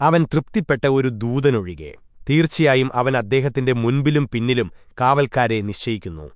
അവൻ തൃപ്തിപ്പെട്ട ഒരു ദൂതനൊഴികെ. തീർച്ചയായും അവൻ അദ്ദേഹത്തിന്റെ മുൻപിലും പിന്നിലും കാവൽക്കാരെ നിശ്ചയിക്കുന്നു.